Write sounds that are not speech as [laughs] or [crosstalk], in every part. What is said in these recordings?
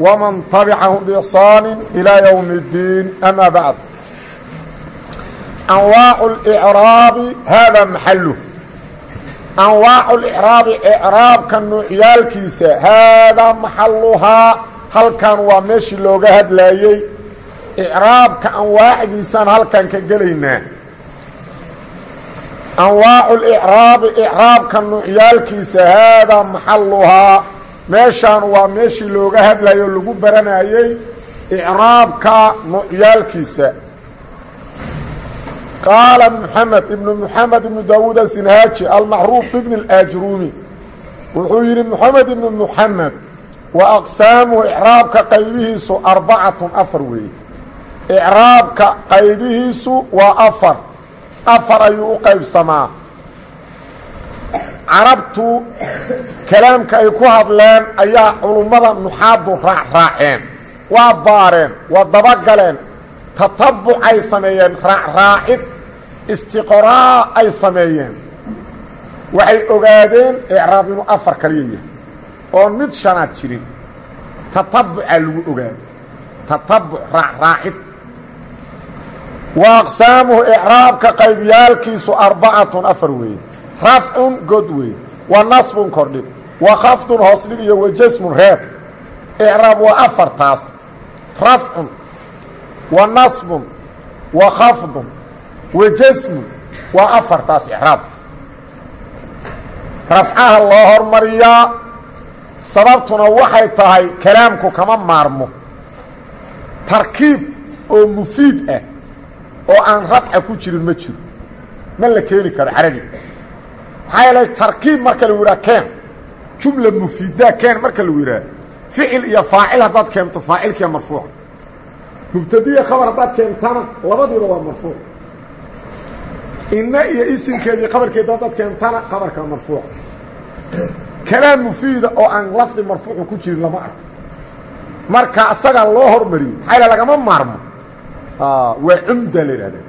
ومن تبعهم بإحصان إلى يوم الدين أما بعد أنواع الإعراب هذا محله أنواع الإعراب إعراب كالنوعيالكيسة هذا محلها هل كان ومشي لوغا هدلايي إعراب كأنواع جيسان هل كان كجلينا أنواع الإعراب إعراب كالنوعيالكيسة هذا محلها meeshaan waa meeshii looga hadlayo lagu baranayey icraabka nucyaalkiisa qaala moxamed ibnu moxamed ibnu daawuud asinhaaji almacruuf ibn اlaajruumi wuxuu yidhi moxamed ibnu moxamed wa aqsaamuhu icraabka qaybihiisu arbacatun afar weeye. Icraabka qaybihiisu waa afar. Afar ayuu u qaybsamaa. Carabtu kalaamka ay ku hadleen ayaa culummada nuxaadu raacraaceen waa baareen waa dabagaleen tatabuc ay sameeyeen raacraacid istiqraa ay sameeyeen. Waxay ogaadeen icraab inuu afar kaliya yahay oon mid shanaad jirin tatabucaa lagu ogaaday tatabuc raacraacid wa aqsaamuhu icraabka qaybiyaalkiisu arbacatun afar weeye rafcun god wey wa nasbun kordhig wa khafdun hoosdhig iyo wa jasmun reeb. Icraab waa afartaas. Rafcun. Wa nasbun. Wa khafdun wa jasmun. Waa afartaas icraab rafcaha loo hormariyaa sababtuna waxay tahay kalaamku kama maarmo. Tarkiib oo mufiid ah oo aan rafca ku jirin ma jiro. Ma la keeni karo carabiga maxaa yeelay tarkiib marka lagu yidhaha keen jumla mufiida keen marka lagu yidhaha ficil iyo faacil haddaad keento faacilkiiya marfuuca mubtadiya khabar haddaad keentana labadiiba waa marfuuc. Inna iyo isimkeedii qabarkeeda haddaad keentana qabarka marfuuca kalaam mufiida oo aan lafdi marfuucu ku jirin lama arko. Marka asagaa loo hormariyey maxaa yale lagama maarmo? Waa cumda la yidhahda.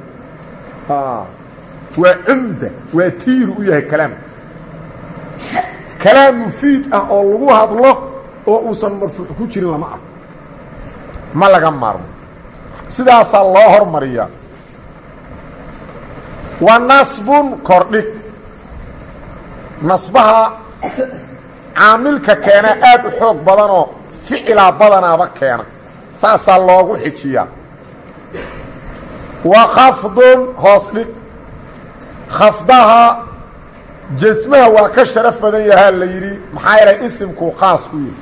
Waa cumda waa tiiru u yahay kalaamka kalaam mufiid ah oo lagu hadlo oo uusan marfuuc ku jirin lama arko. Ma laga maarmo. Sidaasaa loo hormariyaa. Wa nasbun kordhig. Nasbaha caamilka keena aad u xoog badanoo ficilaa badanaaba keena. Saasaa loogu xijiyaa. Wa khafdun hoos dhig. Khafdaha jasmaha waa ka sharaf badan yahaa la yidhi. Maxaa yeelay isimkuu qaas ku yihi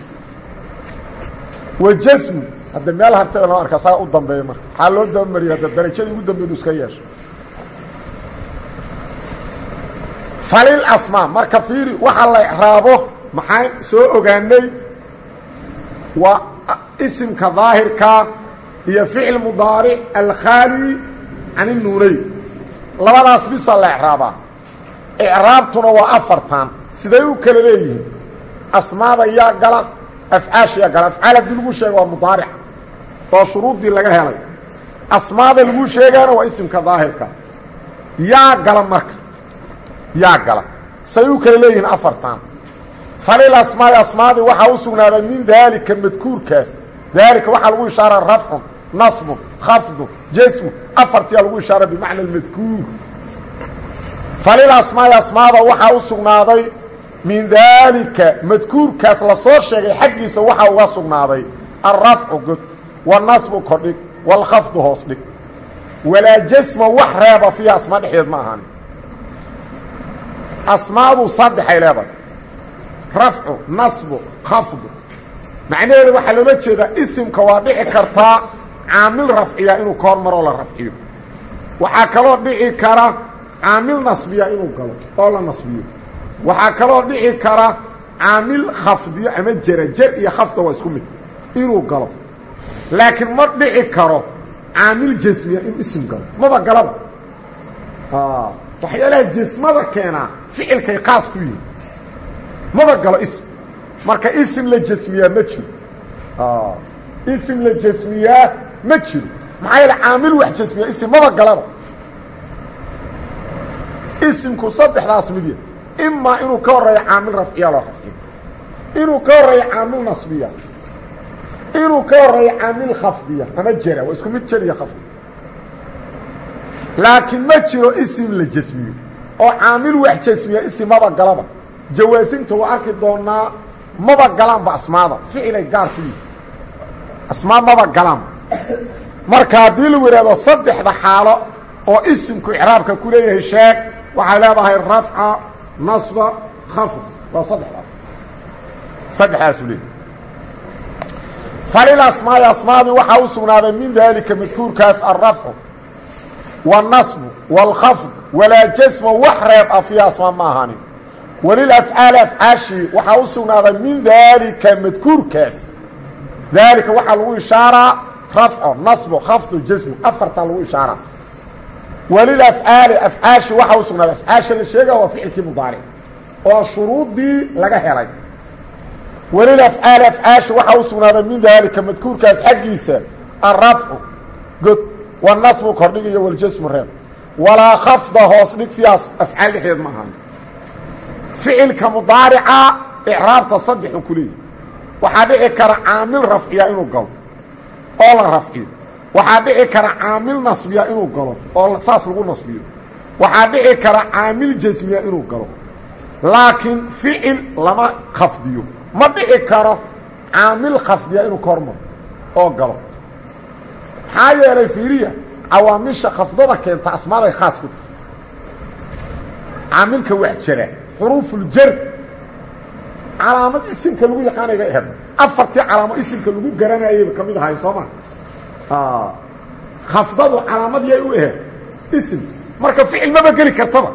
wa jasmu hadda meel hartaba loo arkaa saa u dambeeya marka. Maxaa loo dabamariya hadda darajadii ugu dambeedu iska yeesho. Falil asmaa marka fiiri waxaa la icraabo maxaan soo ogaanay? Waa isimka daahirka iyo ficil mudaaric alkhaali can inuunayn labadaas bisa la ecraabaa ecraabtuna waa afartan. Siday u kala leeyihiin? Asmaada yaa gala afcaasha yaa gala. Afcaal haddii lagu sheega waa mudaaric oo shuruuddii laga helay. Asmaada lagu sheegaana waa isimka daahirka. Yaa gala marka. Yaa gala. Say u kala leeyihiin afartan. Falil asmaai asmaadii waxaa u sugnaaday min daalika madkuurkaas. Daalika waxaa lagu ishaaraa rafcun nasbun khafdun jasmu afartiyaa lagu ishaara bimacna almadkuur falil asmaai asmaada waxaa u sugnaaday. Min daalika madkuurkaas la soo sheegay xaggiisa waxaa uga sugnaaday. Alrafcu god wanasbu kordhig walkhafdu hoos dhig. Walaa jasma wax reeba fiiha asmaa dhexdeed ma ahan asmaadu saddexay leedahay. Rafcu nasbu khafdu. Macnaheedu waxaa loola jeedaa isimka waa dhici kartaa caamil rafciya inuu ka hormaroo la rafciyo. Kaloo dhici kara caamil nasbiya inuu galo oo la nasbiyo. Waxaa kaloo dhici kara caamil khafdiyo ama jera jer iyo khafda waa isku mid inuu galo. Laakiin ma dhici karo caamil jasmiya inuu isim galo. Maba galaba. Waxyaalaha jasmada keenaa ficilkay qaas ku yihiin maba galo ism marka isim la jasmiyaa ma jiro. Isim la jasmiyaa ma jiro. Maxaa yeele caamil isimku saddexdaas midya imaa inuu ka horeeyo caamil rafciya loo rafciyo inuu ka horeeyo caamil nasbiya. Inuu ka horeeyo caamil khafdiya. Ama jera waa isku mid jeriya khafdi. Laakiin ma jiro isim la jasmiyo. Oo caamil wax jasmiya isim maba galaba. Jawaasimta waa arki doonaa maba galaanba asmaada. Ficilay gaar ku yihi asmaa maba galaan. Marka haddii lagu yidhahdo saddexda xaalo oo isimku icraabka ku leeyahay sheeg waxay leedahay rafca nasba khafd. Waa saddexdaas saddexdaasuu leeyahy falil asmaai asmaadii waxaa u sugnaaday min daalika madkuurkaas alrafcu wاlnasbu wاlkhafd walaa jasma wax reeb ah fiiha asmaa ma ahaanin walilafcaali afcaashii waxaa u sugnaaday min daalika madkuurkaas. Daalika waxaa lagu ishaaraa rafco nasbo khafdu jasmu. Afartaa lagu ishaaraa walilafcaali afcaashi waxaa u sugnaaday. Afcaasha la sheega waa ficilkii mudaaric oo shuruuddii laga helay. Walilafcaali afcaashi waxaa u sugnaaday min daalika madkuurkaas xaggiisa alrafcu god wanasbu kordhig iyo waljasmu reeb walaa khafda hoos dhig fiihaas afcaal dhexdeed ma ahaan ficilka mudaarica icraabta saddexu ku leeyahy waxaa waxaa dhici kara caamil nasbiya inuu galo oo saas lagu nasbiyo. Waxaa dhici kara caamil jasmiya inuu galo. Laakiin ficil lama khafdiyo. Ma dhici karo caamil khafdiya inuu ka hormaro oo galo. Maxaa yeelay fiiriya cawaamisha khafdada keenta asmaaday khaas ku tahay. Caamilka wax jara xuruufuljar calaamad isimka lagu yaqaanay bay aheed afartii calaamo isimka lagu garanayayba ka mid ahay soo ma khafdadu calaamad yay u aheed isim. Marka ficil maba geli kartaba.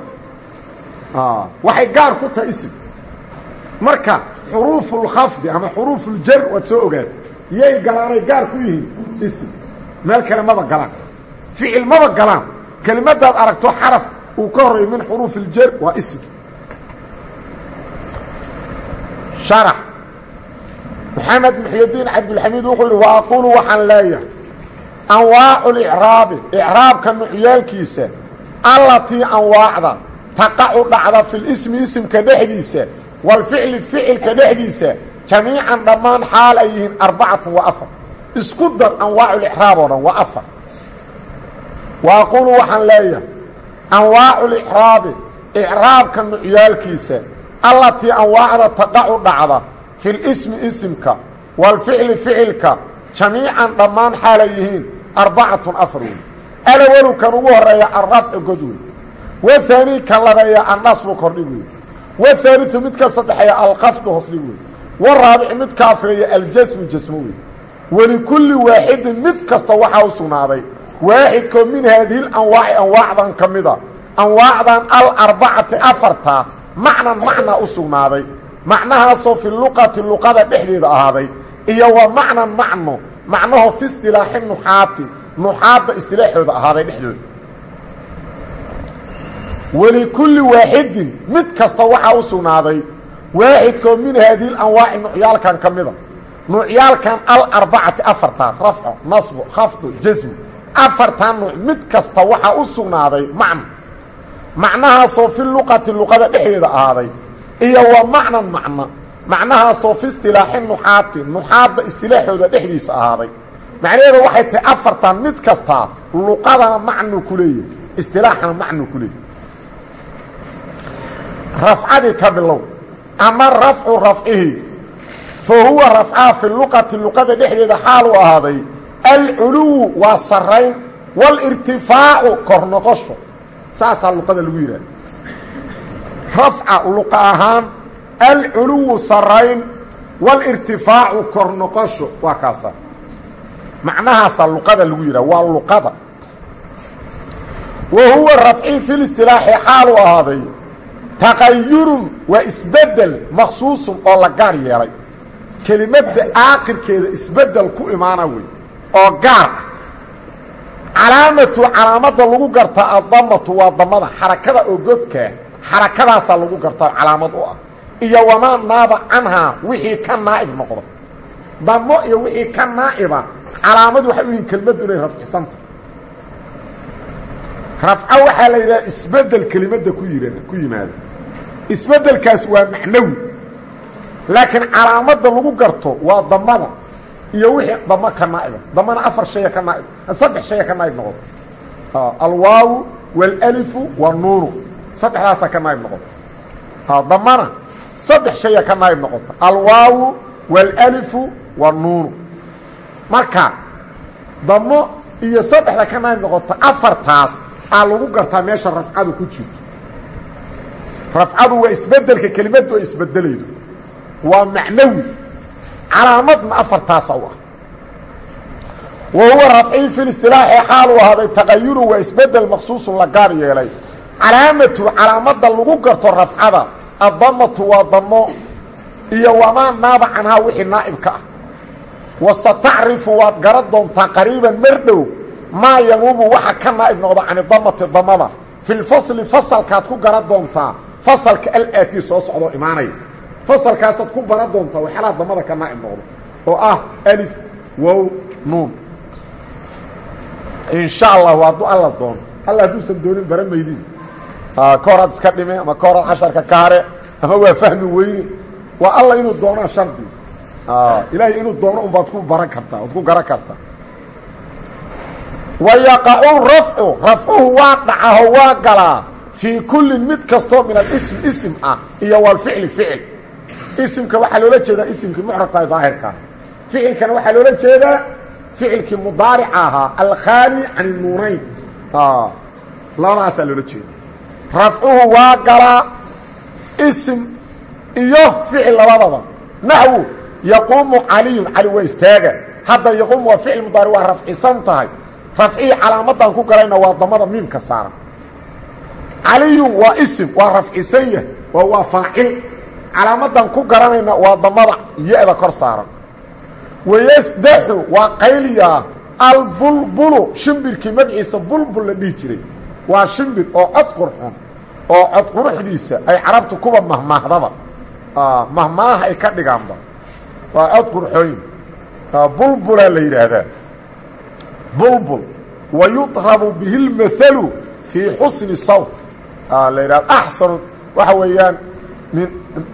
Waxay gaar ku tahay isim. Marka xuruufulkhafdi ama xuruufuljar waad soo ogaatay. Yay galaanay gaar ku yihiin isim. Meel kale maba galaan. Ficil maba galaan. Kelimadaad aragto xaraf uu ka horeeyo min xuruuf iljar waa ism sharax maxamed muxydiin cabdulxamiid wuxuu yidhi wa aquulu waxaan leeyahay anwaacu licraabi icraabka nucyaalkiisa allatii anwaacda taqacu dhacda fi lismi isimka dhexdiisa walficli ficilka dhexdiisa jamiican dhammaan xaal ay yihiin arbacatun wa afar isku dar anwaaculicraab oo dhan waa afar wa aquulu waxaan leeyahay anwaaculicraabi icraabka nucyaalkiisa allatii anwaacda taqacu dhacda fi lismi isimka walficli ficilka jamiican dhammaan xaalay yihiin arbacatun afar wey alawalu kan ugu horreeya alrafcu god wey wahaanii kan labeeya annasbu kordhig wey wahaaliu midka saddexeeya alqafdu hosdhig wey waraabici midka afreeya aljasmu jasmo wey walikulli waaxidin mid kasta waxaa u sugnaaday. Waaxidkoo min haadihi anwaaci anwaacdan ka mida. Anwaacdan alarbacati afartaa macnan macnaa u sugnaaday. Macnahaasoo fi luqati luqada dhexdeeda ahaaday iyo wa macnan macno macnaho fi istilaaxi nuxaati nuxaadda istilaaxooda ahaaday dhexdooda. Walikulli waaxidin mid kasta waxaa u sugnaaday waaxidkoo min haadihi anwaaci nucyaalkan ka mida. Nuucyaalkan alarbacati afartan rafco nasbo khafdu jasmu afartan nuuc mid kasta waxaa u sugnaaday macno. Macnahaasoo fi luqati luqada dhexdeeda ahaaday. Iyo wa macnan macno macnahaasoo fi istilaaxi nuxaati nuxaadda istilaaxooda dhexdiisa ahaaday. Macnaheeda waxay tahay afartan mid kastaa luqadana macnuu ku leeyahy istilaaxana macnuu ku leeyahy rafcadii ka bilow ama rafcu rafcihi fa huwa rafcaha fi luqati luqada dhexdeeda xaal ahaaday alculuwu waa sarayn walirtifaacu kor noqosho. Saasaa luqada lagu yidhahda rafca luqa ahaan alculuwu sarayn walirtifaacu kor noqosho waa kaasa. Macnahaasaa luqada lagu yidhaha waa luqada. Wa huwa rafci fi listilaaxi xaal u ahaaday. Taqayurun waa isbeddel maksuusun oo la gaar yeelay. Kelimadda aakirkeeda isbeddel ku imaana wey oo gaar ah. Calaamatu calaamada lagu gartaa addamatu waa damada xarakada oo godkaa xarakadaasaa lagu gartaa calaamad u ah iyo wamaa naaba canhaa wixii ka naa'ib noqdo. Damo iyo wixii ka naa'iba calaamad waxay u yihiin kelmaddu inay rafcisanta rafco waxaa la yidhaha isbeddel kelimadda ku yir ku yimaada. Isbedelkaas waa macnawi laakiin calaamadda lagu garto waa damada iyo wixii damo ka naa'iba damana afar shaya ka naaib saddex shaya ka naa'ib noqoto. Alwaawu wاlalifu wanuunu saddexdaasaa ka naa'ib noqota damana saddex shaya ka naa'ib noqota alwaawu wاlalifu wanuunu marka damo iyo saddexda ka naa'ib noqota afartaas aa lagu gartaa meesha rafcadu ku jirto rafcadu waa isbeddelka kelimaddu ay isbedelaydo. Waa macnawi. Calaamadna afartaasa u ah. Wa huwa rafcii fi listilaaxi xaal uu ahaaday taqayuru waa isbeddel maqsuusun la gaar yeelay. Calaamatu calaamadda lagu garto rafcada addamatu waa damo iyo wamaa naaba canhaa wixii naa'ibka ah wasatacrifu waad garan qariiban mar dhow maa waxa ka naa'ib noqda can damati damada fi lfasli fasalkaad ku garan doontaa fasalka alaati soo socdoo imaanaya fasalkaasaad ku baran doontaa waxyaalaha damada ka naa'ib oo ah alif wow nuun insha allahu hadduu alla doono alla hadduusan doonin maydin ka horaad iska dhime ama ka horaad casharka ka hare ama waa fahmi weyne waa alla inuu doonaa shardi. Ilaahay inuu doono un baad ku baran kartaa waad ku garan kartaa. Wayaqacu rafcu rafcuhu waa dhacaho waa galaa. Fii kullin mid kastoo min alism ism ah iyo walficli ficil isimka waxaa loola jeedaa isimkii mucrabka daahirkaa ficilkana waxaa loola jeedaa ficilkii mudaarica ahaa alkhaali can nuunayn labadaasaa loola jeeda rafcuhu waa galaa isim iyo ficil labadaba. Naxwu yaquumu caliyun cali waa istaaga. Hadda yaquumu waa ficil mudaari waa rafcisan tahay. Rafcihii calaamadan ku galayna waa damada miimka saaran. Caliyun waa isim waa rafcisan yah oo waa faacil. Calaamadan ku garanayna waa damada ya-da kor saaran. Wayasdaxu waa qayliyaa albulbulu shimbirkii magaciisa bulbul la dhihi jiray waa shimbir oo cod qurxun oo cod quruxdiisa ay carabtu kuba mahmaahdaba mahmaaha ay ka dhigaanba. Waa cod qurxooyin bulbulaa la yidhaahdaa. Bulbul wa bihi اlmahalu fii xusni sawt. La yidhahda axsanu waxa weeyaan min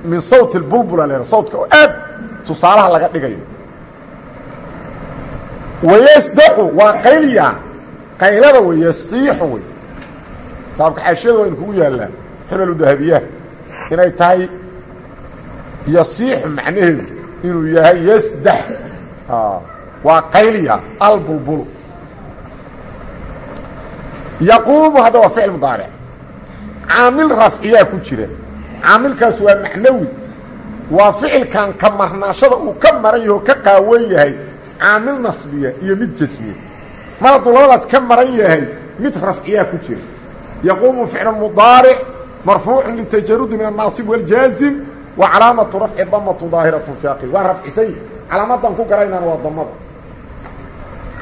min sawt اlbulbula la yhahda sawtka oo aad tusaalaha laga dhigayo. Wayasdaxu waa qayliya qaylada wey yasiixu wey taabka xaashiyada in kugu yaallaan. Xulalu dahabiyaha inay tahay yasiixu macnaheedu inuu yahay yasdax. Waa qayliya albulbulu yaquumu hadda waa ficil mudaaric. Caamil rafciyaa ku jira. Caamilkaas waa macnawi. Waa ficilkan ka marnaashada uu ka maran yaho ka qaawan yahay caamil nasbiya iyo mid jasmiya. Mar hadduu labadaas ka maran yahay mid rafciyaa ku jira mudaaric marfuucu litajarudi min annaasib wاljaazim wa calaamatu rafci damatu daahiratu fi aqil waa rafcisay calaamadan ku garaynana waa damada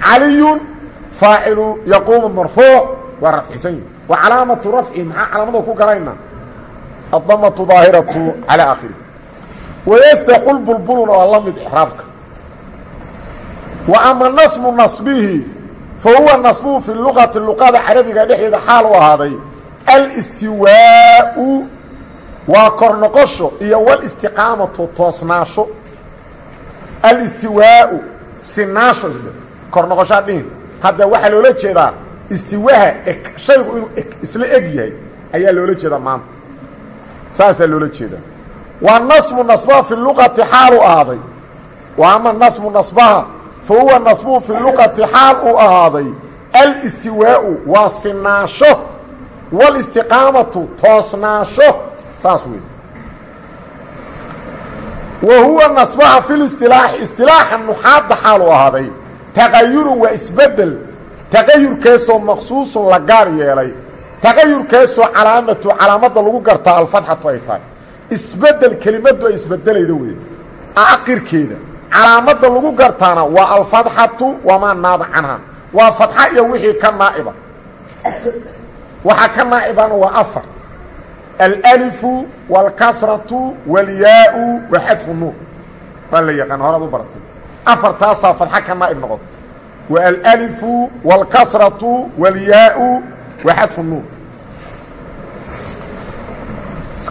caliyun faacilu yaquumu marfuuc waa rafcisany wa calaamatu rafci maxaa calaamada ku garayna addamatu daahiratu calaa akhiri wayastaxu lbulbuluna waa la mid wa ama nasmu nasbihi fa huwa nasbuhu fi luqati luqada carabiga dhexdeeda xaal u ahaaday alistiwaau waa kor noqosho iyo walistiqaamatu toosnaasho alistiwaau sinaasho kor noqoshaa dhihin hadda waxaa loola jeedaa istiwaha eg shaygu inuu isla eg yahay ayaa loola jeedaa maanta saasaa loola jeedaa waa nasmu nasbaha fi luqati xaal u ahaaday wa ama nasmu nasbaha fa huwa nasbuhu fi luqati xaal uu ahaaday alistiwaau waa sinaasho walistiqaamatu toosnaasho saas wey wa huwa nasbaha fi listilaaxi istilaaxa nuxaadda xaal u ahaaday taqayurun waa isbeddel taqayurkeesoo maqsuusun la gaar yeelay taqayurkeesoo calaamatu calaamadda lagu gartaa alfatxatu ay tahay isbeddel kelimaddu ay isbedelayda wey aqirkeeda calaamadda lagu gartaana waa alfatxatu wamaa naaba canha waa fatxa iyo wixii ka naa'iba waxa ka naa'ibana waa afar alalifu wاlkasratu wاlyaau wa xadfu nuur waa la yaqaan horaad u baratay afartaasaa fatxa ka naa'ib noqoto wa alalifu wاlkasratu wاlyaau wa xadfu nuur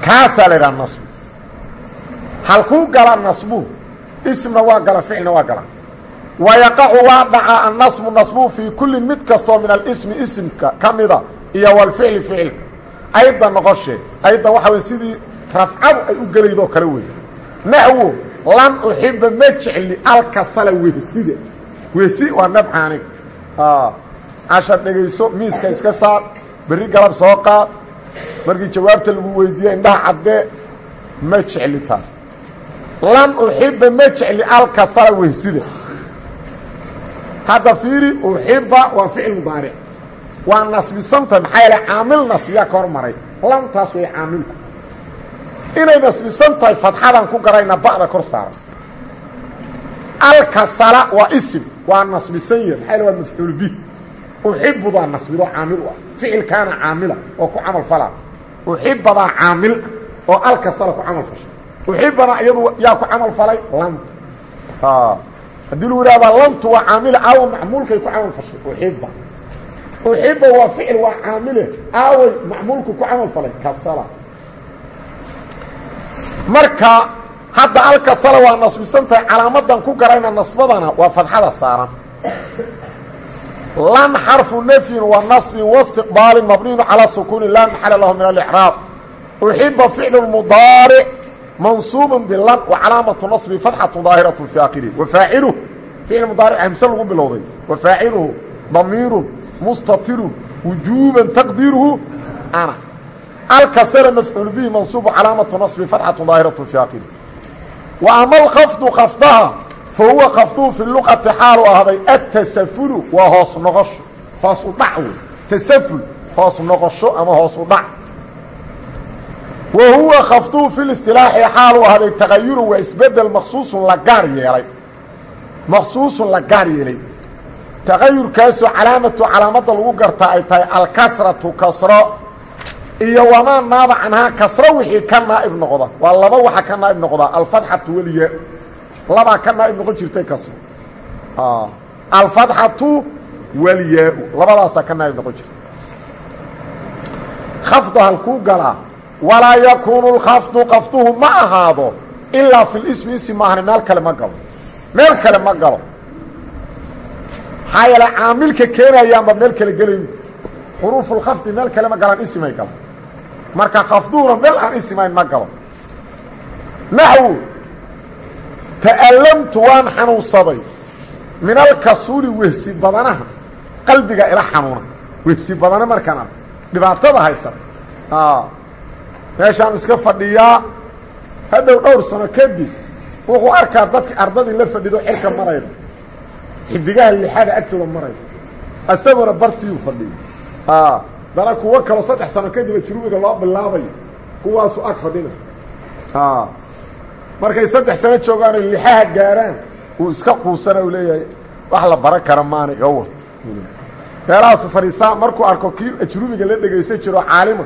kaasaa la yidhaha nasbu halkuu gala nasbu ismna waa gala ficilna waa gala. Wayaqacu waa dhacaa annasbu nasbu fii kulli mid kastoo min alismi isimka ka mida iyo walficli ficilka. Ayda noqoshee ayda waxa wey sidii rafcadu ay u gelaydoo kale wey naxwo lan uxiba ma jecli alkasala wehsida wehsi waa nabca aniga cashar dhegayso miiska iska saar berri galab soo qaad. Markii jawaabta lagu weydiiye indhaha caddee ma jecli lan uxiba ma jecli alkasala wehsida hadda fiiri uxiba waa ficil mudaaric waa nasbisantahay maxaa yeele caamil nasbiyaa ka hor maray. Lantaas way caamilku. Inay nasbisan tahay fadxadan ku garayna ba'da kor saaran. Alkasala waa isim waa nasbisan yahi maxaa yele waa mafcuul bih uxibudaa nasbido caamil u ah. Ficilkaana caamila oo ku camal falaa uxibadaa caamil ah oo alkasala ku camal fashay uxibanaa iyadu yaa ku camal falay lanta haddii lagu ihahdaa lantu waa caamile aawa macmuulkay ku camal fashay uxiba uxiba waa ficil waa caamile aaway macmuulku ku camal falay kasala. Marka hadda alkasala waa nasbisantahay calaamadan ku garayna nasbadana waa fadxada saaran. Lan xarfu nafyin wa nasbin wastiqbaalin mabniyun calaa sukuuni laa maxala lahu min alraab uxiba ficlu mudaaric mansuub bilan wa calaamatu naصbi fatxatu daahiraة fi akhirih wafaaciluh ficil mudaaric hamse lagu bilowday wafaaciluhu damiiru mustatiru wujuuban taqdiiruhu ana alkasra mafcuul bihi mansuubu calaamatu naصbi fatxatu daahiraة fi akhirih wa ama alkafdu kafdaha fahuwa kafduhu fi luqati xaalu ahday atasafulu waa hoos noqosho hoos u dhac wey tasaful hoos noqosho ama hoos u dhac wa huwa kafduhu fi listilaaxi xaalu ahday tagayurun waa isbeddel maqsuusun la gaar yeelay. Maqsuusun la gaar yeelay. Tagayurkaasoo calaamatu calaamadda lagu gartaa ay tahay alkasratu kasro. Iyo wamaa naaba canhaa kasro wixii ka naa'ib noqda. Waa laba waxa ka naa'ib noqdaa alfatxatu weliya. Labaa ka naa'ib noqon jirtay kasro. Alfatxatu walyaa-u labadaasaa ka naa'ib noqon jirta khafdu halkuu galaa walaa yakuunu lkhafdu kafduhu ma ahaado ilaa fi lismi ism maahane meel kale ma galo. Meel kale ma galo. Maxaa yeele caamilka keenayaanba meel kale gelayn xuruufulkhafdi meel kale ma galaan isimay galo marka khafduhuna meel aan isimayn ma galo. Naxwu ta'allamtu waan xanuunsaday. Min alkasuuli wehsi badanaha qalbiga ila xanuuna. Wehsi badana markaan arko. Dhibaatada haysan meeshaanu iska fadhiyaa hadhow dhowr sano kadib wuxuu arkaa dadki ardadii la fadhido xilka marayda. Xidigaha lixada agtooda marayda. Isaguna bartiiyuu fadhiyo dana kuwo kaloo saddex sano kadiba jurubiga loo bilaabayo kuwaasu ag fadhina. Markay saddex sano joogaanay lixaha gaaraan uu iska quusana u leeyahay wax la baran kara maana iga wad. Meelahaasu fadhiisaa markuu arko kii ajrubiga la dhegaysan jiro caalima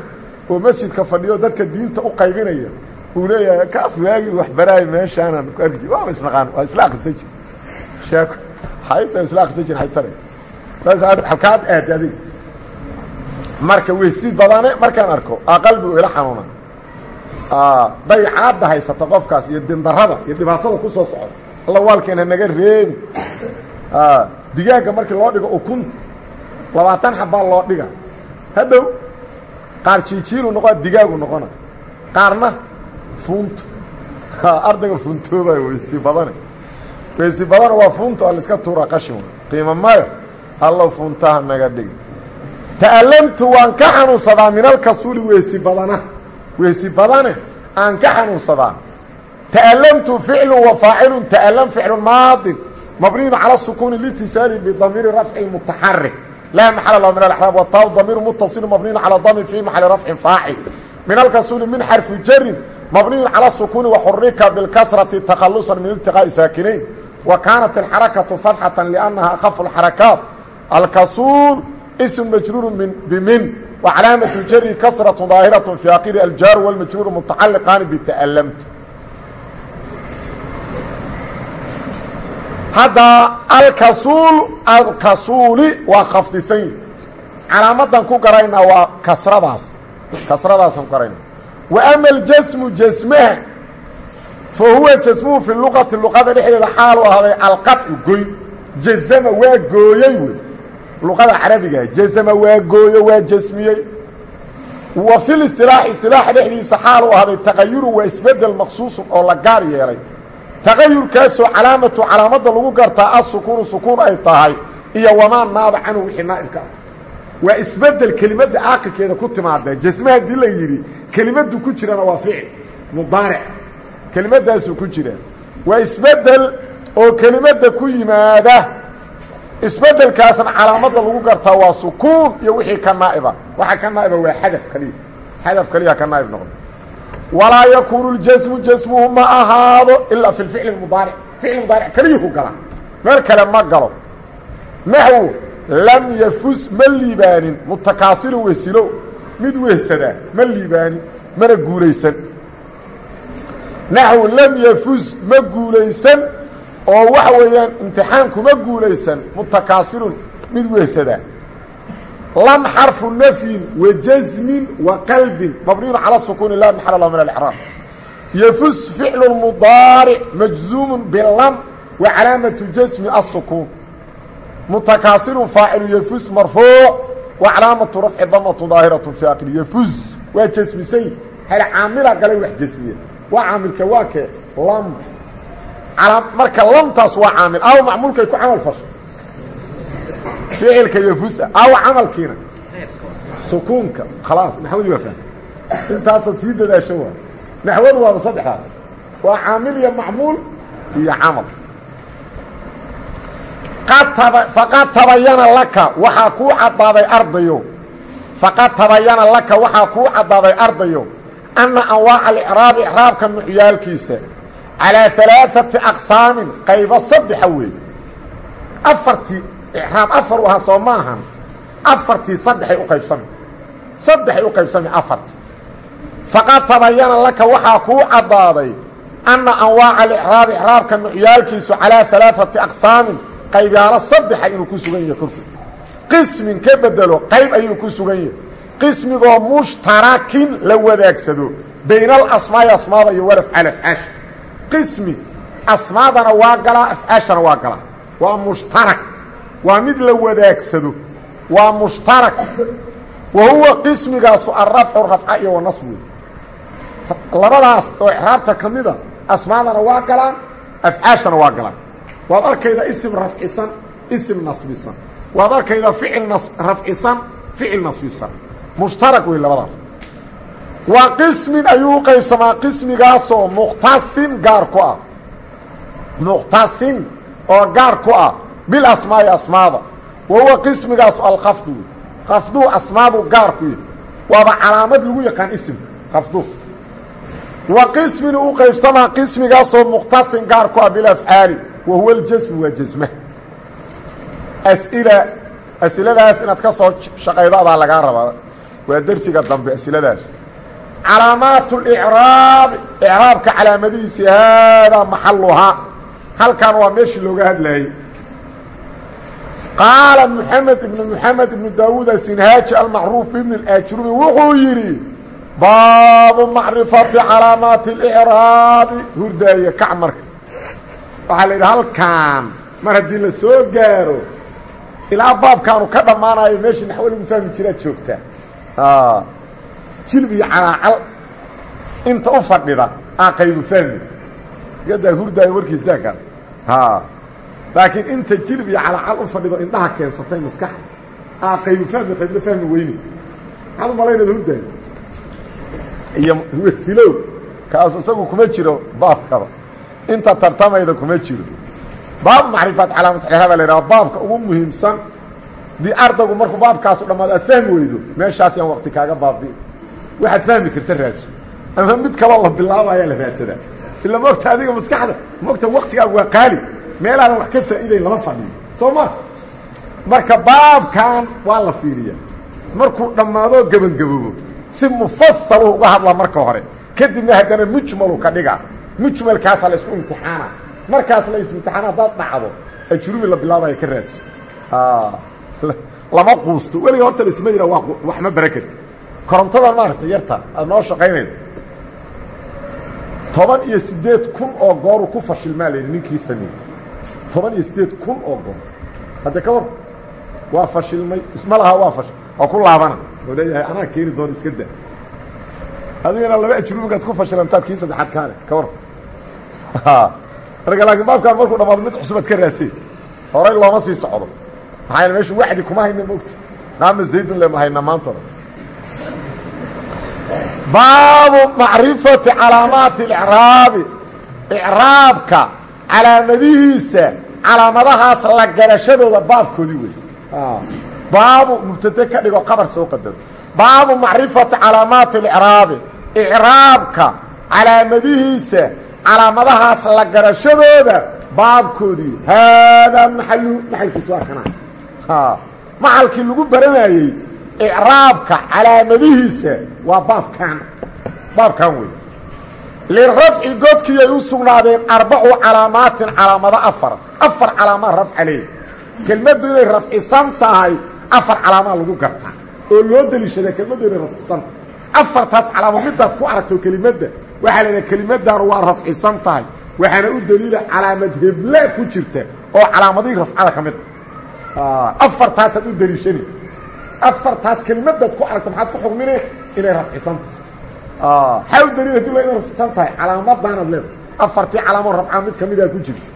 oo masjidka fadhiyo dadka diinta u qaybinaya uu leeyahay kaas waagii wax baraaya meeshaanan ku arki waaba isnaqaan waa isla akrisan jir sheeko xaybta isla akrisan jir xaytare saas halkaad aad adiga. Marka weysi badane markaan arko aa qalbigu ila xanuuna daycaadda haysata qofkaas iyo dindarada iyo dhibaatada ku soo socda. Alla waalkeena naga reebi. Digaagga markii loo dhigo ukunta labaatan xabbaa loo dhiga. Hadhow qaar jiijiilu noqo digaagu noqona. Qaarna fuunto [laughs] ardayga fuuntoobayo weysi badane weysi badana waa fuunta oo laiska tuuraa qashin. Qiimo mayo allow fuuntaha naga dhig. Ta'allamtu waan ka xanuunsadaa min alkasuuli weysi badana. Weysi badane aan ka xanuunsadaa. Ta'allamtu ficlu wa faacilun ta'allam ficlu maadin. Mabniyun cala sukuuni litisaali bidamiiri rafci mutaxarik laa maxala lahu min alaxraab wataaw damiiru mutasilu mabniyun cala dami fii maxali rafcin faacil min alkasuuli min xarfi jarin mabniyun cala sukuuni waxurika bilkasrati takhalusan min iltiqaa'i saakinayn wa kaanat alxarakatu fatxatan liannaha akafu alxarakaat alkasuul ism majruuru min bimin wa calaamatu jari kasratu daahiraة fi akhiri aljaaru wاlmajruuru mutacaliqaani bita'lamtu hadda alkasuul alkasuuli waa khafdisan yihi calaamadan ku garaynaa waa kasradaas. Kasradaasaan ku garayna. Wa ama aljasmu jasmaha fa huwa jasmuhu fi luqati luqada dhexdeeda xaalu ahaaday alqaطcu goy. Jazama waa gooyey wey. Luqada carabiga jazama waa gooyo waa jasmiyey. Wa fi listilaaxi istilaaxa dhexdiisa xaalu ahaaday taqayurun waa isbeddel maqsuusun oo la gaar yeelay taqayurkaasoo calaamatu calaamada lagu gartaa asukuunu sukuun ay tahay iyo wamaa naaba canhu wixii naa'ibka ah. Waa isbeddel kelimadda aaqilkeeda ku timaada jasme haddii la yidhi kelimaddu ku jirana waa ficil mudaaric. Kelimadaasuu ku jira. Waa isbeddel oo kelimadda ku yimaada. Isbedelkaasna calaamada lagu gartaa waa sukuun iyo wixii ka naa'iba. Waxa ka naa'iba waa xadaf kaliya. Xadaf kaliya ka naa'ib noqda walaa yakuunu ljasmu jasmuhu ma ahaado ilaa fi lficli mudaaric ficil mudaaric keliyuhu gala. Meel kale ma galo. Naxwu lam yafus ma liibaanin. Mutakaasirin wehsilo mid wehsadaa ma liibaanin mana guulaysan. Naxwu lam yafus ma guulaysan. Oo waxa weeyaan imtixaankuma guulaysan. Mutakaasirun mid wehsadaa lam xarfu nafyin wa jasmin wa qalbin. Mabniyun cala sukuuni la maxal lah min alexraab yafus ficlu mudaaric majzuumun bilam wa calaamatu jasmi asukuun mutakaasirun faacilu yafus marfuuc wa calaamatu rafci damatu daahiratu fi akri yafus waa jasmisay hal caamila galay wax jasmiya waa caamilka waa kee lam. Marka lamtaas waa caamil. Aw macmuulkay ku camal fasho ficilka yafusa aw camalkiina. Sukuunka khalaas naxwadii waa fahmay. Intaasood sii dadaasho waa. Naxwadu waaba saddexdaas waa caamil iyo macmuul iyo camal. Faqad tabayana laka waxaa kuu caddaaday ardayo faqad tabayana laka waxaa kuu caddaaday ardayo anna anwaaca alicraabi icraabka nucyaalkiisa. Calaa alaaثati aqsaamin qaybo saddexa weey afartii icraab afar u ahaa soo maahan. Afartii saddexay u qaybsami saddexay u qaybsami afartii faqad tabayana laka waxaa kuu caddaaday anna anwaaca alicraabi icraabka nucyaalkiisu calaa alaaثati aqsaamin qaybyaalo saddexa inuu ku sugan yahay korku qismin ka bedelo qayb ayuu ku sugan yahay. Qismigoo mushtarakin la wadaagsado bayna alasmaa'i asmaada iyo walafcaal afcaasha qismi asmaadana waa galaa afcaashana waa galaa. Waa mushtarak waa mid la wadaagsado waa mushtarak wa huwa qismigaasu alrafcu rafca iyo wanasb wey labadaas oo icraabta ka mida asmaadana waa galaan afcaashana waa galaan. Waad arkaydaa isim rafcisan isim nasbisan. Waad arkaydaa ficil rafcisan ficil nasbisan. Mushtarak wey labadaas. Waa qismin ayuu u qaybsamaa qismigaasoo mukhtasin gaar ku ah. Mukhtasin oo gaar ku ah bil asmaa'i asmaada wa huwa qismigaasu alkafdu wey kafduu asmaadu gaar ku yahy waaba calaamad lagu yaqaan isimka kafdu wa qismin u qaybsamaa qismigaasoo mukhtasin gaar ku ah bilafcaali wa huwa aljasmu waa jasma as'ila asiladaas inaad ka soo shaqaydo adaa lagaa rabaa waa dersiga dambe asiladaas. Calaamaat اlicraabi icraabka calaamadihiisi haadaa maxaluhaa halkan waa meeshii looga hadlayey qaala mxamed ibn mxamed ibnu daawuud asinhaaji almacruuf bibn اajrumi wuxuu yidhi baabu macrifati calaamaati اlicraabi hurdaaye kac marka. Waxaa la yidhi halkan mar haddii la soo gaaro ilaa baabkaanu ka dhammaanayo meeshii naxwo lagu fahmi jiraad joogtaa jilb iyo calaacal inta u fadhida aa qaybu fahmi. Gadaa hurdaayo warkiis daakan laakiin inta jilb iyo calaacal u fadhido indhaha keensatay maskaxda. Aa qaybu fahmi qaybla fahmi weyne maxaad u malaynada hurdaayo iyo wesilow kaasu isagu kuma jiro baabkaba inta tartamayda kuma jiro. Baabu macrifaat calaamat xeha baa la yidhaha baabka ugu muhiimsan dii ardaygu markuu baabkaasu dhammaado aad fahmi weydo meeshaas yaan waqti kaaga baabi'i waxaad fahmi karta raadso ama mid kaloo la bilaabayaa la raadsadaa ila moogta adiga maskaxda moogta waktigaagu waa qaali meelaadan wax ka faa'iidayn lama fadhiyo soo ma? Marka baabkan waa la fiiriya markuu dhammaadoo gebangaboobo si mufasalu uga hadla marka hore kadibna haddana mujmalu ka dhiga mujmalkaasaa la isku imtixaana. Markaas la is-imtixaana haddaad dhacdo ajrubi la bilaabaya ka raadso lama quusto. Weliga horta laisma yidha wax ma baraked korontada maaragtay yarta aad noo shaqaynayda toban iyo siddeed kun oo gooru ku fashilmaa layidhi ninkii sameeyey toban iyo siddeed kun oo goor. Hadda ka war waa fashilmay. Isma laha waa fashil oo ku laabana. Oo leeyahay anaa keeni doona iska da adigana laba ajrubigaad ku fashilantaad kii saddexaad kaale ka war [laughs] marka laakiin baabkaan markuu dhamaado mid cusubaad ka raasay horay looma sii socdo. Maxaa meeshu wacdi kuma hayna mogta qaama zaydun le ma hayna maantona baabu macrifati calaamaati اlicraabi icraabka calaamadihiisa calaamadahaas la garashadooda baabkoodii wey baabu mubtade ka dhigo qabar soo qadaro baabu macrifati calaamaati اlicraabi icraabka calaamadihiisa calaamadahaas la garashadooda baabkoodii haadaa maalu maxalkiis waa kana maxalkii lagu baranayey icraabka calaamadihiisa waa baabkan. Baabkan wey lirafci godkii ay u sugnaadeen arbacu calaamaatin calaamado afar afar calaamaa rafca leey kelmaddu inay rafcisan tahay afar calaamaa lagu gartaa oo loo deliishadaa kelmaddu inay rafcisan tahay afartaas calaamo midaad ku aragto kelimadda waxaa la idhaha kelimaddan waa rafcisan tahay waxaana u daliila calaamad heble ku jirta oo calaamadihii rafcada ka mid a afartaasaad u deliishani afartaas kelimadaad ku aragto maxaad ku xugmine inay rafcisan tahay maxaa u daliila dula inay rafcisan tahay? Calaamadaanaad leedahay. Afartii calaamo rafca mid ka midaa ku jirta.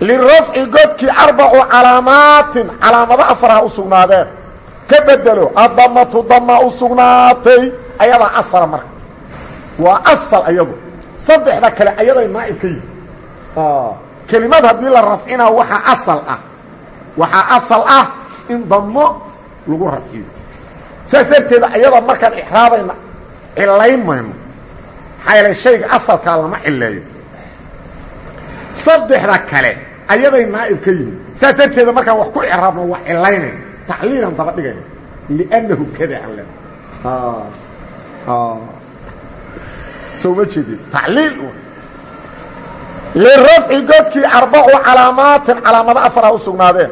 Lirafci godkii arbacu calaamaatin calaamado afar ha u sugnaadeen. Ka bedelo adamatu dama u sugnaatay. Ayadaa asala marka. Waa asal ayadu saddexda kale ayaday naa'ib ka yihi kelimad haddii la rafcina waxaa asal ah. Waxaa asal ah in damo lagu rafciyo. Saas darteeda ayada markaan ixraabayna cilayn mayno maxaa yeelay shayga asalkaa lama cileeyo saddexda kale ayaday naa'ib ka yihiin saas darteeda markaan wax ku icraabno waa cilaynayna tacliilan daba dhigayna liannahu kada aan le soo ma jeedin tacliil lirafci godkii arbacu calaamaatin calaamado afar ha u sugnaadeen.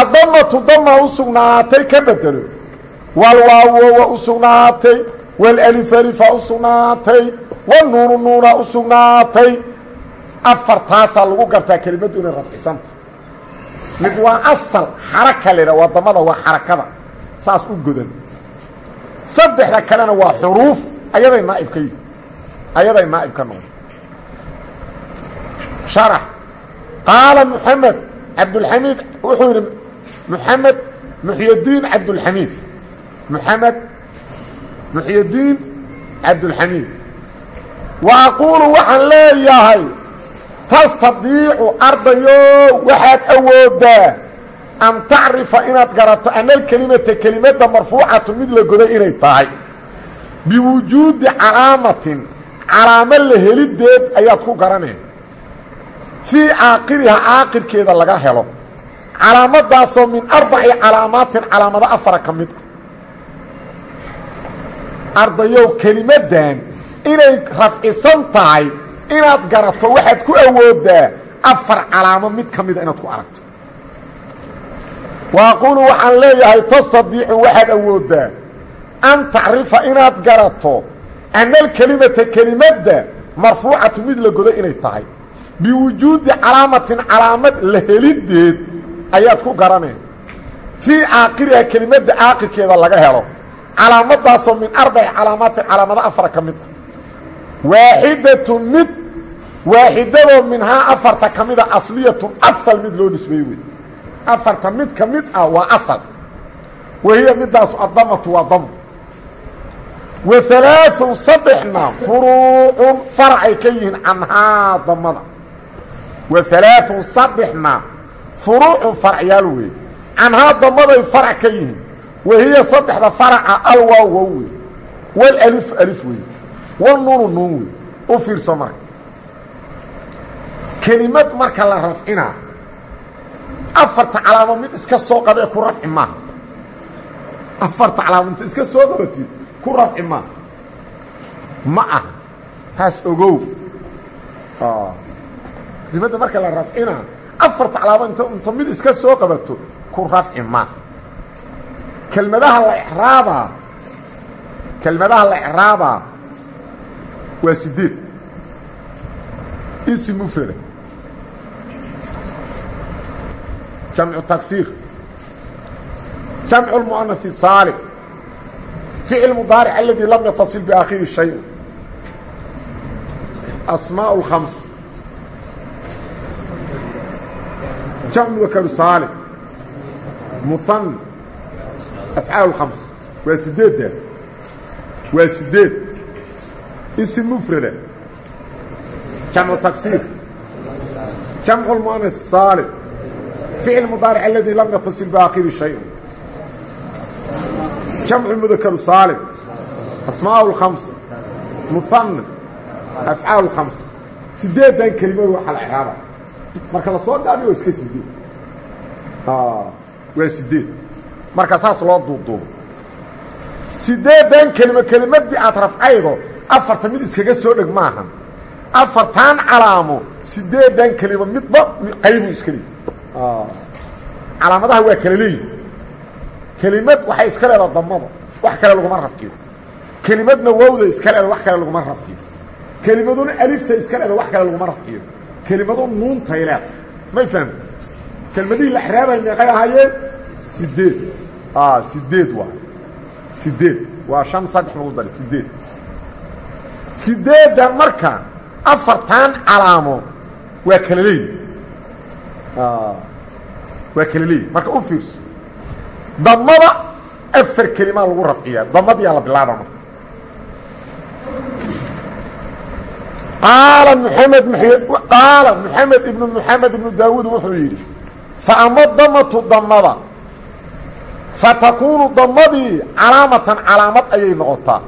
Adamatu dama u sugnaatay ka bedelo walwaawowa u sugnaatay walalifa u sugnaatay wanuunu nuuna u sugnaatay afartaasaa lagu gartaa kelimaddu inay rafcisanta mid waa asal xaraka la yidhaha waa damada waa xarakada saas u godan. Saddexda kalena waa xuruuf ayaday naa'ib ka yihi ayaday naa'ib ka noqon. Sharax. Qaala moxamed cabdulxamiid wuxuu yidhi moxamed muxydiin cabdulxamiid moxamed muxydiin cabdulxamiid wa aquulu waxaan leeyahay tastadiicu ardayow waxaad awoodaa an tacrifa inaad garato ana alkelimata kelimadda marfuucatu mid la goday inay tahay biwujuudi calaamatin calaamo la helideed ayaad ku garaneen fii caaqiriha caaqirkeeda laga helo calaamadaasoo min arbaci calaamaatin calaamado afara ka mid ah ardayow kelimaddan inay rafcisan tahay inaad garato waxaad ku awoodaa afar calaamo mid ka mida inaad ku aragto. Wa aquulu waxaan leeyahay tastadiicu waxaad awoodaa an tacrifa inaad garato ana alkelimata kelimadda marfuucatu mid la godo inay tahay. Biwujuudi calaamatin calaamad la helideed ayaad ku garaneen fii caaqiriha kelimadda caaqirkeeda laga helo calaamadaasoo min arbaci calaamaatin calaamado afara ka mid ah. Waaxidatun mid waaxidadoo minhaa afarta ka mida asliyatun asal mid loo nisbeey wey afarta mid ka mid ah waa asal. Wahiya midaasu addamatu waa dam wa halaaثun saddexna furuucun faracay ka yihiin canhaa damada. Wa halaaثun saddexna furuucun faracyaal wey canhaa damaday farac ka yihiin wahiya saddexda faraca alwaaw wow wey walalifu alif wey wanuunu nuun wey u fiirso marka kelimad marka la rafcinaa afarta calaamo mid iska soo qabee ku rafci maaha. Afarta calaamo inta iska soo qabatid ku rafci maaha. Ma aha. Taas ogow. Kelimada marka la rafcina afarta calaamo int inta mid iska soo qabato ku rafci maaha kelmadaha la icraabaa kelmadaha la icraabaa waa sideed ism mufrada jamcu taksiir jamcu lmu'anasi saalim ficil mudaaric aladii lam yatasil biaakhiri shay. Asmaa اlkhams jamc mudakaru saalim muhan afcaal اkhams waa sideeddaas waa sideed ism mufrada jamcu taksiir jamcu lmu'anas saalim ficil mudaaric aladii lam yatasil biaakhiri shay jamcu mudakaru saalim asmaa اlkhams muhanna afcaal khams sideedan kelimadu waxaa la icraaba marka la soo gaabiyo waa iska sideed waa sideed marka saas loo duuduubo sideedan kelimo kelimadii aad rafcaydo? Afarta mid iskaga soo dheg maahan. Afartan calaamo sideedan kelimo midba qaybu iska leey calaamadaha waa kala leeyihi kelimad waxay iska leedaha damada wax kale laguma rafciyo. Kelimadna wowda iska leeda wax kale laguma rafciyo. Kelimaduna alifta iska leeda wax kale laguma rafciyo. Kelimadu nuuntay leeda may fahamta kelmadihii la xraabay meeqay ahaayeen? Sideed sideed waa sideed waa shan saddex lagu daray sideed sideeddan marka afartan calaamo waa kala leeyi waa kala leeyi marka u fiirso damada afar kelimaa lagu rafciyaa damadiyaa la bilaaba marka qaala mxamed qaala moxamed ibnu moxamed ibnu daawuud wuxuu yidhi fa fatakuunu damadii calaamatan calaamad ayay noqotaa.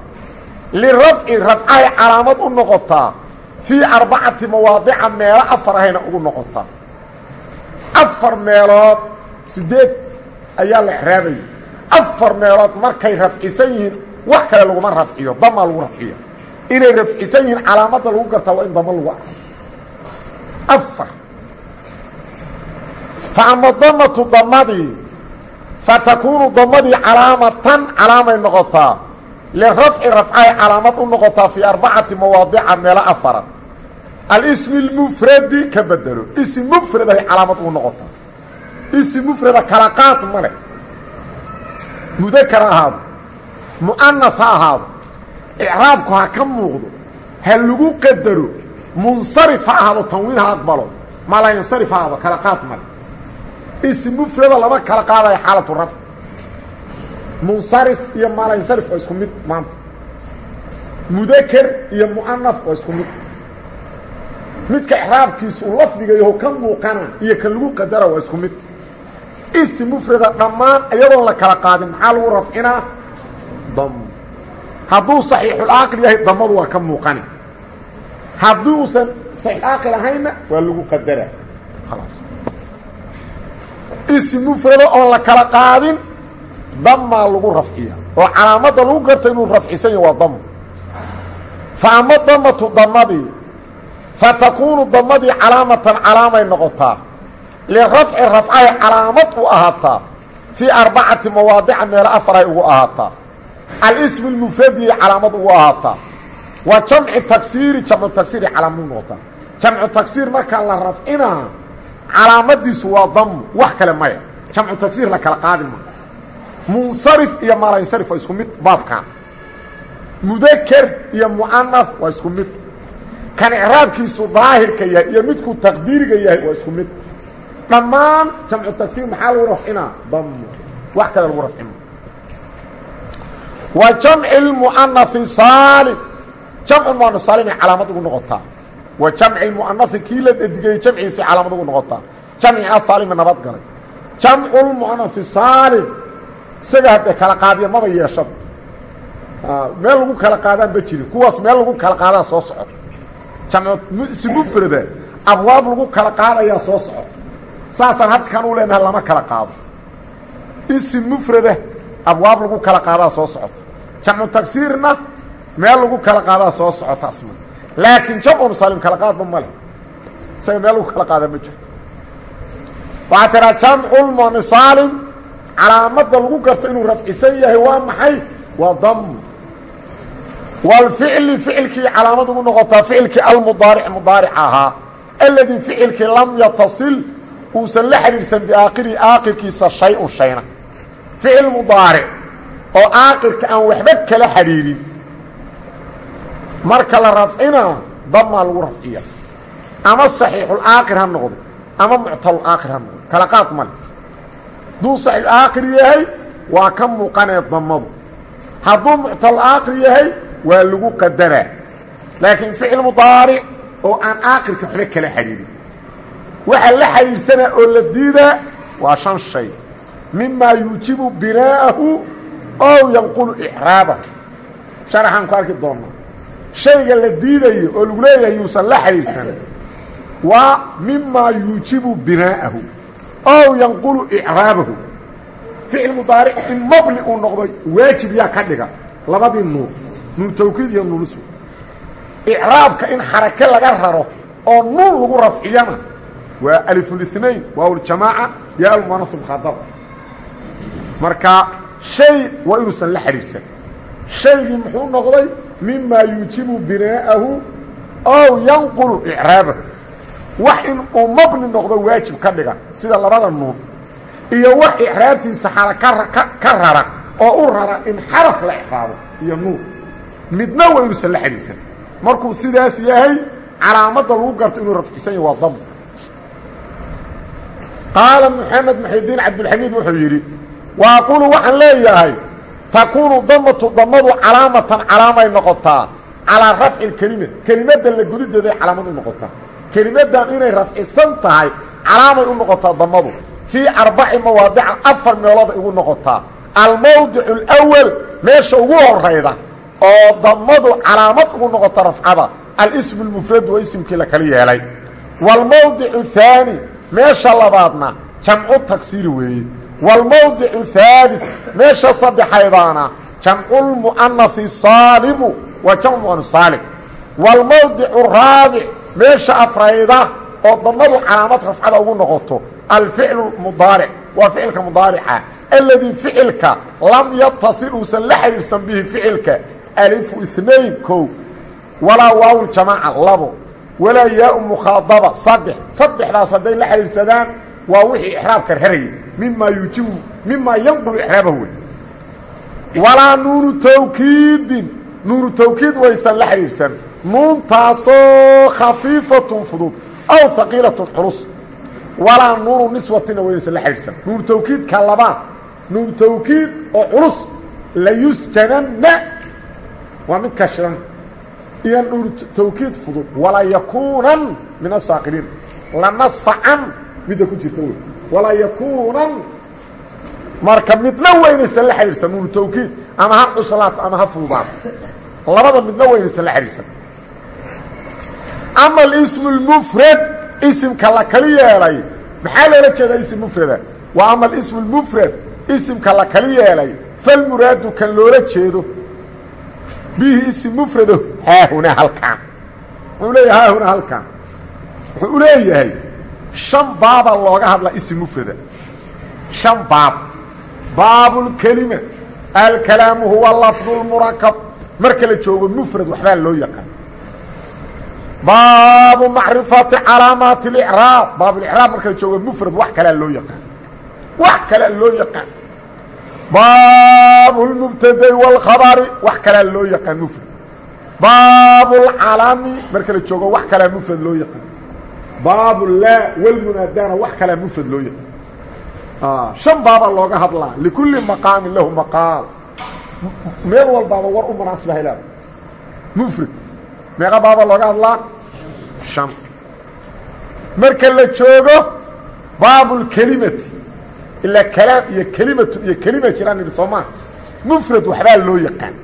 lirafci rafcahay calaamad u noqotaa. fii arbacati mawaadica meelo afar ahayna ugu noqotaa. afar meelood sideed ayaa la exraabaya afar meelood markay rafcisan yihiin wax kale laguma rafciyo damaa lagu rafciyo. inay rafcisan yihiin calaamadda lagu gartaa waa in damo lagu arko. afar. fa fatakuunu damadii calaamatan calaamay noqotaa. Lirafci rafcahay calaamad u noqotaa fii arbacati mawaadica meelo afara alismi اlmufradi ka bedelo. Ism mufradahay calaamad ugu noqotaa. Ism mufrada kala ma leh. Mudakar ha ahaado. Mu'anas ha ahaado. Icraabku ha ka muuqdo. Ha qadaro. Munsarif ha ahaado tanwiin ha aqbalo. Mala yansarif ha ahaado kala qaad male ism mufrada lama kala qaadayo xaalatu rafc munsarif iyo maalansarif waa isku mid maanta. Mudaker iyo mu'anaf waa isku mid. Midka icraabkiisu uu lafdiga yaho ka muuqana iyo kan lagu qadara waa isku mid. Ism mufrada dhammaan iyadoon la kala qaadin maxaa lagu rafcinaa dam. Hadduu saxiixulaaqil yahay damadu waa ka muuqani. Haddii uusan saxiixaaqil ahaynna waa lagu qadara ism mufrada oon la kala qaadin damaa lagu rafciya. Oo calaamadda lagu garta inuu rafcisan yahy waa dam. Fa ama damatu damadii fatakuunu damadii calaamatan calaamay noqotaa. Lirafci rafcahay calaamad u ahaataa. Fii arbacati mawaadica meelo afaray ugu ahaataa. Alismi lmufradiyi calaamad ugu ahaataa. Waa jamci tagsiiri jamcu tagsiiri calaamad u noqotaa. Jamcu tagsiir markaa la rafcinaa calaamadiisu waa damu wax kale maya jamcu tagsiir la kala qaadi ma. Munsarif iyo maalansarif waa isku mid baabkan. Mudaker iyo mu'anaf waa isku mid. Kan icraabkiisu daahirka yahay iyo midkuu taqdiiriga yahay waa isku mid. Dhammaan jamcu tagsiir maxaa lagu rafcinaa? Dam. Wax kale lagu rafcima wa jamci lmu'anafi saalim. Jamcu muanaf saalim ay calaamad ugu noqotaa wa jamci lmu'anafi kii la dedigayey jamciisii ugu noqotaa jamci asaalima nabad galay. Jamcu lmu'anafi saalim. Isaga haddee kala qaadiya maba yeeshaba meel lagu kala qaadaan ba jirin kuwaas meel lagu kala qaadaa soo socota. Jamsi mufrada abwaab lagu kala qaadayaa soo socota. Saasaan hadkan u leenahay lama kala qaado. Isim mufrada abwaab lagu kala qaadaa soo socota. Jamcu tagsiirna meel lagu kala qaadaa soo socota asna laakiin jamcu musaalim kala qaadba ma leh isaga meel lagu kala qaada ma jirto. Waxaa tiraa jamculmunisaalim calaamadda lagu garto inuu rafcisan yahay waa maxay? Waa dam. Walficli ficilkii calaamad ugu noqotaa ficilkii almudaaric mudaaric ahaa. Aladii ficilkii lam yatasil uusan la xidhiidhsan biaakhirihi aakhirkiisa shay-un shayna. Ficil mudaaric oo aakhirka aan waxba kala xidhiidhin marka la rafcinaa damaa lagu rafciya. Ama saxiixulaakhir ha noqdo ama muctalulaakhir ha noqdo. Kala qaad male hadduu saxiixulaakhir yahay waa ka muuqanee damadu hadduu muctalulaakhir yahay waa lagu qadaraa. Laakiin ficil mudaaric oo aan aakhirka waxba kala xidhiidhin waxa la xidhiidhsanaa oo la diidaa waa shan shay. Mimaa yuujibu binaa'ahu ow yanqulu icraabahu sharaxaan ku arki doonnaa shayga la diidayo oo lagu leeyahay yuusan la xidhiidhsan waa mimaa yuujibu binaa'ahu ow yanqulu icraabahu ficil mudaaric in mabni uu noqdo waajib yaa ka dhiga. Labadii nuur nuur tawkiid iyo nuunisw icraabka in xarake laga raro oo nuun lagu rafciyana waa alifulinain waawaljamaaca iyo almuanaf mukhadaba marka shay waa noqday mimaa yuujibu binaa'ahu ow yanqulu icraabahu wax in uu mabni noqdo waajib ka dhiga sida labada nuun. Iyo wax icraabtiisa xaraka ka rara oo u rara in xaraf la icraabo iyo nuun. Midna waa inuusan la xidhiidsan markuu sidaas yahay calaamadda lagu garto inuu rafcisan yahy waa dam qaala moxamed muxidiin cabdulxamiid wuxuu yidhi wa aqulu waxaan leeyahay takuunu damatu damadu calaamatan calaamay noqotaa calaa rafci kelima kelimadda la gudideeday calaamad u noqotaa kelimaddan inay rafcisan tahay calaamay u noqotaa damadu fii arbaci mawaadica afar meelooda igu noqotaa almawdic اlأwal meesha ugu horayda oo damadu calaamad ugu noqota rafcada alism اlmufrad waa isimkii la kala yeelay wاlmawdic الثaanي meesha labaadna jamcu tagsiri weeye wاlmawdic الثaalث meesha saddexaydaana jamculmu'anafi saalimu waa jamcumuana saalim waalmawdicu raabic meesha afrayda oo damadu calaamad rafcada ugu noqoto alficlu mudaaric waa ficilka mudaarica. Aladii ficilka lam yatasil uusan la xiriirsan bihi ficilka alifu inayn kow. Walaa waawljamaaca labo walaa yaau mukhaadaba saddex. Saddexdaas hadday la xiriirsadaan waa wixii ixraabka rarayay mimaa yuujibu mimaa yanqulu ixraabahu wey walaa nuunu tawkiidin nuunu tawkiid waysan la xidhiidhsan nuuntaasoo khafiifatun fudud aw haqiilatun culus. Walaa nuunu niswatina waynaysan la xidhiidhsan nuunu tawkiidka labaad nuunu tawkiid oo culus layusjananna waa midka shiran iyo nuunu tawkiid fudud walaa yakuunan min asaakiriin lanasfacan midda ku jirta wey walaa yakuunan marka midna waynaysan la xidhiidhsan nuunu tawkiid ama ha cuslaato ama ha fududaato labada midna waynaysan la xidhiidhsan ama alismu اlmufrad isimka la kali yeelay. Maxaa loola jeedaa ism mufrada waa ama alismu اlmufrad isimka la kali yeelay. Falmuraadu kan loola jeedo. Bihi ism mufrado haahunaa halkaan. Wuxuu leeyahay haahunaa halkaan. Wuxuu u leeyahay shan baaba looga hadlaa ism mufrada shan baab baabulkelima alkalaamu huwa lafdu lmurakab marka la joogo mufrad waxbaa loo yaqaan. Baabu macrifati calaamaati اlicraab baabulicraab marka la joogo mufrad wax kalaa loo yaqaan. Wax kalaa loo yaqaan. Baabu lmubtadai wاlkhabari wax kalaa loo yaqaan mufrad. Baabulcalami marka la joogo wax kalaa mufrad loo yaqaan. Baabu laa walmunaadaana wax kalaa mufrad loo yaqaan shan baabaa looga hadlaa. Likulli maqaamin lahu maqaal. Meel walbaaba war u manaasiba helaada mufrad meeqa baabaa looga hadlaa? Shan. Marka la joogo baabulkelimati ilaa kalaam iyo kelimatu iyo kelima jiraan idhi soo maa mufrad waxbaa loo yaqaan.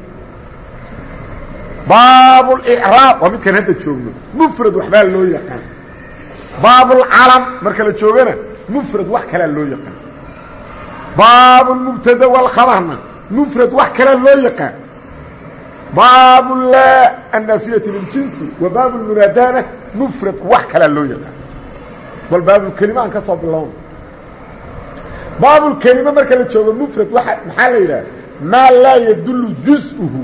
Baabulicraab waa midkaan hadda joogno. Mufrad waxbaa loo yaqaan. Baabulcalam marka la joogana mufrad wax kalaa loo yaqaan baabulmubtada walkhabarna mufrad wax kalaa loo yaqaan. Baabu laa annafiyati liljinsi wa baabulmunaadaana mufrad wax kalaa loo yaqaan. Bal baabulkelima aan ka soo bilowna baabulkelima marka la joogo mufrad waa maxaa la yidhaha maa laa yadullu jus'uhu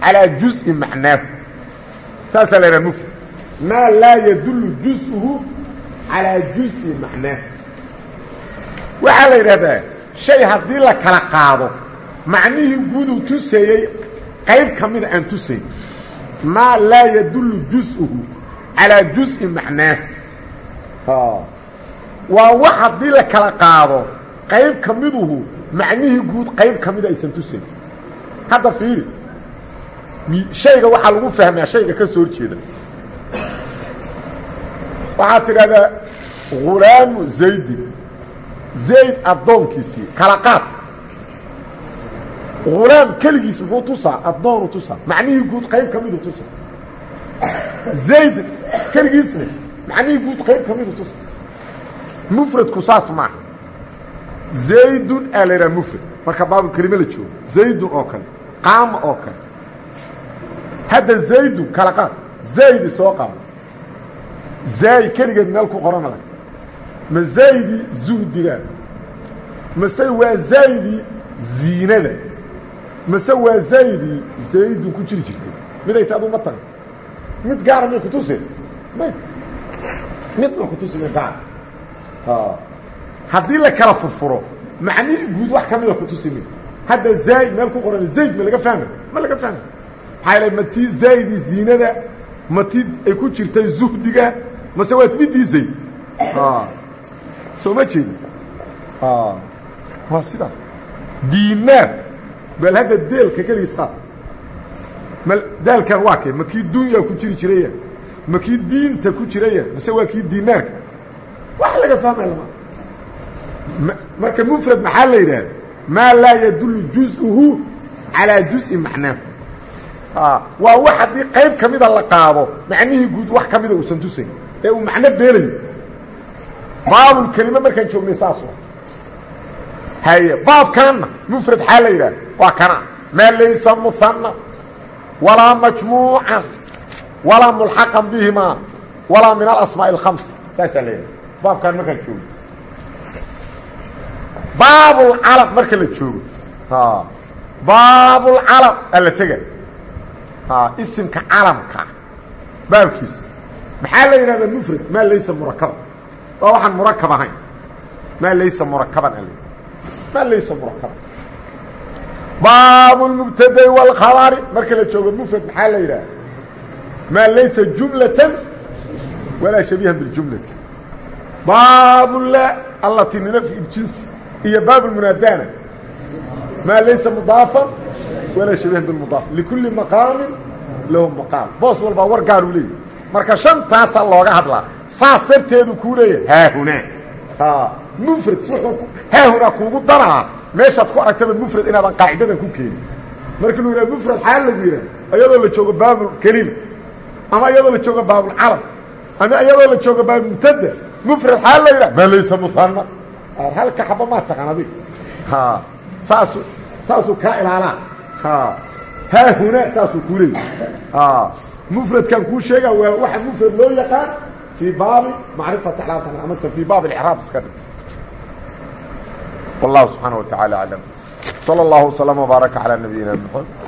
calaa jus'i macnaahu saasaa la yidhaha mufrad. Maa laa yadullu jus'uhu calaa jus'i macnaahu waxaa la yidhahdaa shay haddii la kala qaado macnihii guuduu tuseeyey qayb ka mida aan tusayn maa laa yadullu jus'uhu calaa jus'i macnaahu waa wax haddii la kala qaado qayb ka miduhu macnihii guud qayb ka mida aysan tusayn hadda fiiri. Shayga waxaa lagu fahmaa shayga ka soo horjeeda waxaad tidhahdaa hulaamu zaydin zayd addoonkiisii kala qaad hulaam keligiis muxuu tusaa addoonu tusaa. Macnihii guud qayb ka midu tusa zayd keligiisna macnihii guud qayb ka midu tusa mufradku saas maaha zaydun aa la yidhaha mufrad. Marka baabulkelime la joogo. Zaydun oo kale. Qaama oo kale. Hadda zaydun kala qaad zaydi soo qaado. Zaay keligeed meel ku qoran adag ma zaydii zuhdiga mase waa zaydii ziinada mase waa zaydii zaydun ku jiri jirtay. Miday ta adu ma taga mid gaara may kutusi may midna kutusi may gaara haddii la kala furfuro macnihii guud wax ka mida kutusi mid hadda zayd meel ku qoran zayd ma laga fahmay ma laga fahmay maxaa yal ma tii zaydii ziinada ma tii ay ku jirtay zuhdiga mase waa midii zayd soo ma jeedi waa sidaas diinaar bal hadda deelka keligiis qaad ma daalkan waa kee ma kii dunyaa ku jiri jiraya ma kii diinta ku jiraya mase waa kii diinaarka wax laga fahmaya lama marka mufrad maxaa la yidhaha maa laa yadullu jus'uhu calaa jus'i macnaahu waa wax haddii qayb ka mida la qaado. Macnihii guud wax ka mida uusan tusayn ee uu macno beelayo baabulkelime markaan joognay saas haye baabkaanna mufrad xaa la yidhaha waa kana. Maa laysa muhanna walaa majmuucan walaa mulxaqan bihimaa walaa min alasmaaءi اlkhams saasaa la yidhaha baabkaan markaan joogno baabulcalam marka la joogo. Baabulcalam alla tega isimka calamka baabkiisa. Maxaa la yidhahdaa mufrad? Maa laysa murakaba waa waxaan murakab ahayn. Maa laysa murakaban al maa laysa murakaban baabu lmubtadai wاlkhabari marka la joogo mufrad maxaa la yidhaha maa laysa jumlatan walaa shabiihan biاljumlati baabu la allati linafyi jinsi iyo baab lmunaadana maa laysa mudaafan walaa shabiihan bilmudaaf likulli maqaamin lahu maqaam. Boos walbaa war gaar uu leeyahy marka shantaasaa looga hadlaa saas darteedu kuu leeyahay. Haahunaa mufrad wuxuu haahunaa kuugu daraa. Meeshaad ku aragtaba mufrad inaadan qaacidadan ku keenin. Markii lu yidhaha mufrad xaa lagu yidhaha iyadoo la joogo baabulkelima ama iyadoo la joogo baabulcalam ama iyadoo la joogo baabulmubtada mufrad xaa la yidhaha. Maa laysa muhanna halka xaba maa taqan adig saasu saasuu kaa ilaalaa. Haahunaa saasuu kuu leeyahay. Mufradkan kuu sheegaa waa waxa mufrad loo yaqaan fii baabi macrifati alaatan amase fii baab اlcraab iska dhig wallahu subxaanaه wa taعalى aclam slى اllahu وslm وbaaraka calى nabiyina mxamed